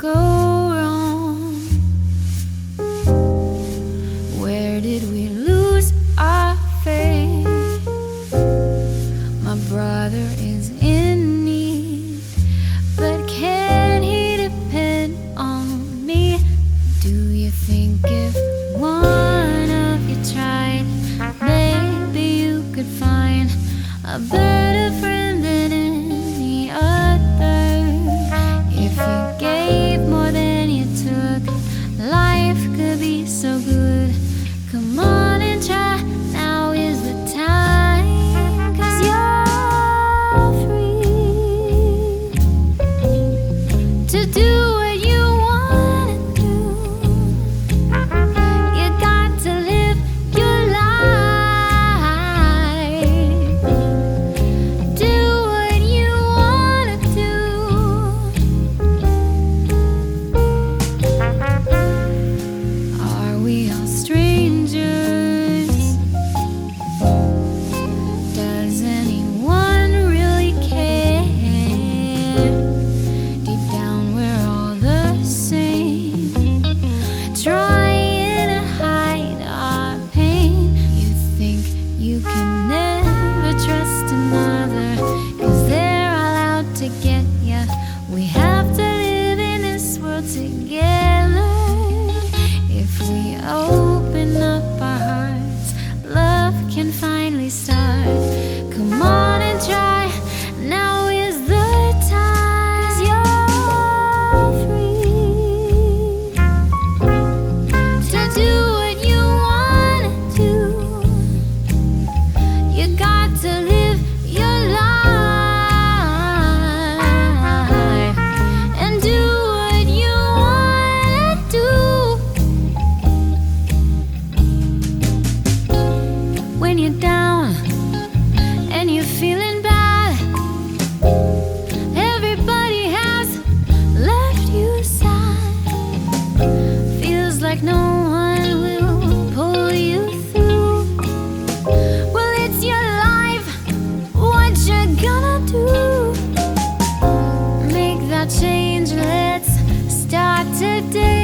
go wrong? Where did we lose our faith? My brother is in need, but can he depend on me? Do you think if one of you tried, maybe you could find a better? so good. Come on. Come on and try. Now is the time. You're free to do what you want to do. You got to live your life and do what you want to do. When you're down. no one will pull you through. Well, it's your life, what you gonna do? Make that change, let's start today.